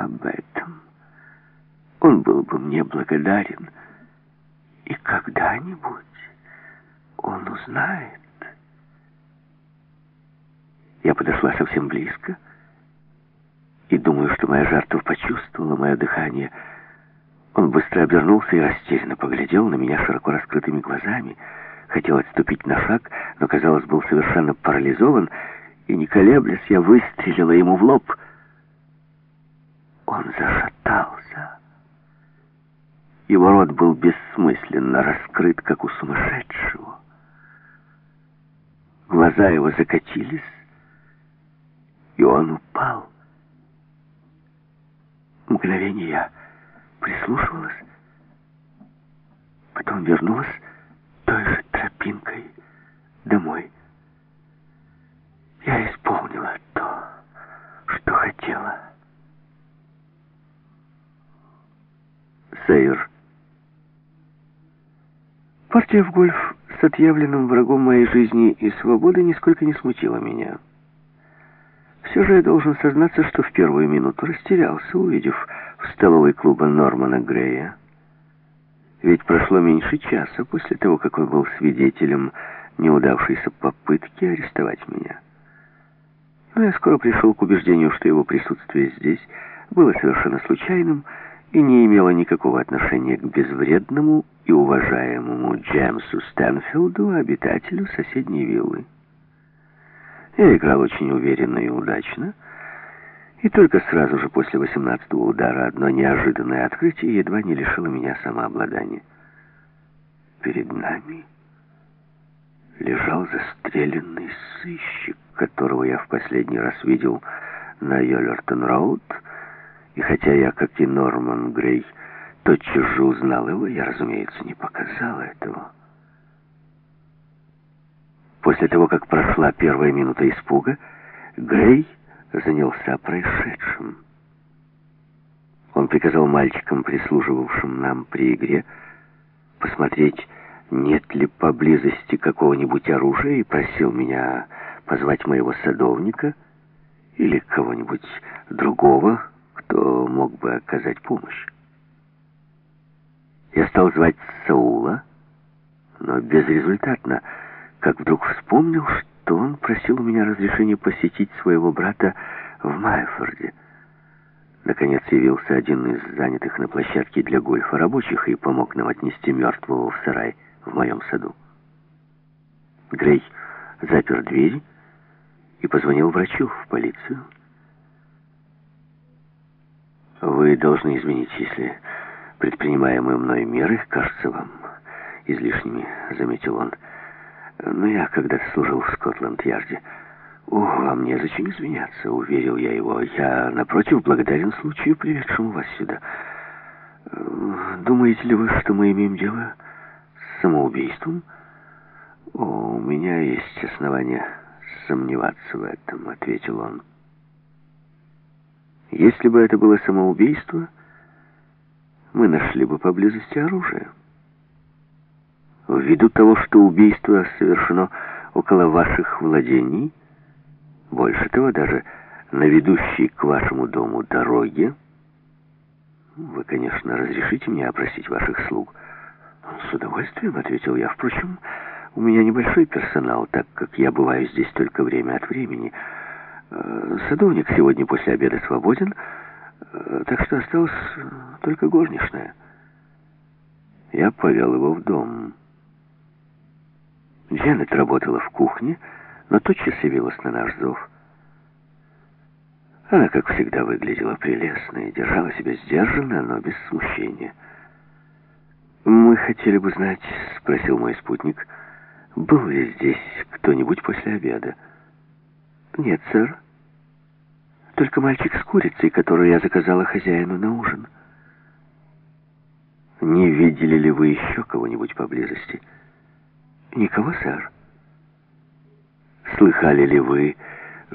об этом, он был бы мне благодарен. И когда-нибудь он узнает. Я подошла совсем близко и думаю, что моя жертва почувствовала мое дыхание. Он быстро обернулся и растерянно поглядел на меня широко раскрытыми глазами. Хотел отступить на шаг, но, казалось, был совершенно парализован, и, не колеблясь, я выстрелила ему в лоб. Он зашатался. Его рот был бессмысленно раскрыт, как у сумасшедшего. Глаза его закатились, и он упал. Мгновение я прислушивалась, потом вернулась той же тропинкой домой. Я исполнила то, что хотела. Сейр. Партия в гольф с отъявленным врагом моей жизни и свободы нисколько не смутила меня. Все же я должен сознаться, что в первую минуту растерялся, увидев в столовой клуба Нормана Грея. Ведь прошло меньше часа после того, как он был свидетелем неудавшейся попытки арестовать меня. Но я скоро пришел к убеждению, что его присутствие здесь было совершенно случайным и не имело никакого отношения к безвредному и уважаемому Джемсу Стэнфилду, обитателю соседней виллы. Я играл очень уверенно и удачно, и только сразу же после восемнадцатого удара одно неожиданное открытие едва не лишило меня самообладания. Перед нами лежал застреленный сыщик, которого я в последний раз видел на Йоллертон-Роуд, и хотя я, как и Норман Грей, тотчас же узнал его, я, разумеется, не показал этого. После того, как прошла первая минута испуга, Грей занялся происшедшим. Он приказал мальчикам, прислуживавшим нам при игре, посмотреть, нет ли поблизости какого-нибудь оружия, и просил меня позвать моего садовника или кого-нибудь другого, кто мог бы оказать помощь. Я стал звать Саула, но безрезультатно, как вдруг вспомнил, что он просил у меня разрешения посетить своего брата в Майфорде. Наконец явился один из занятых на площадке для гольфа рабочих и помог нам отнести мертвого в сарай в моем саду. Грей запер дверь и позвонил врачу в полицию. Вы должны извинить, если предпринимаемые мной меры кажутся вам излишними, заметил он. Но я когда-то служил в Скотланд-Ярде. «О, вам незачем извиняться», — уверил я его. «Я, напротив, благодарен случаю, приведшему вас сюда. Думаете ли вы, что мы имеем дело с самоубийством?» «О, у меня есть основания сомневаться в этом», — ответил он. «Если бы это было самоубийство, мы нашли бы поблизости оружие». Ввиду того, что убийство совершено около ваших владений, больше того, даже на ведущей к вашему дому дороге, вы, конечно, разрешите мне опросить ваших слуг. С удовольствием, ответил я. Впрочем, у меня небольшой персонал, так как я бываю здесь только время от времени. Э, садовник сегодня после обеда свободен, э, так что осталось только горничная. Я повел его в дом. Дженнет работала в кухне, но тотчас явилась на наш зов. Она, как всегда, выглядела прелестно и держала себя сдержанно, но без смущения. «Мы хотели бы знать», — спросил мой спутник, — «был ли здесь кто-нибудь после обеда?» «Нет, сэр. Только мальчик с курицей, которую я заказала хозяину на ужин». «Не видели ли вы еще кого-нибудь поблизости?» «Никого, сэр». «Слыхали ли вы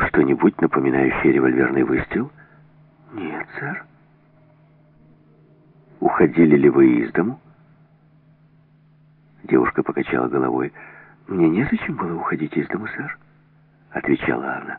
что-нибудь напоминающее револьверный выстрел?» «Нет, сэр». «Уходили ли вы из дому?» Девушка покачала головой. «Мне незачем было уходить из дому, сэр», — отвечала она.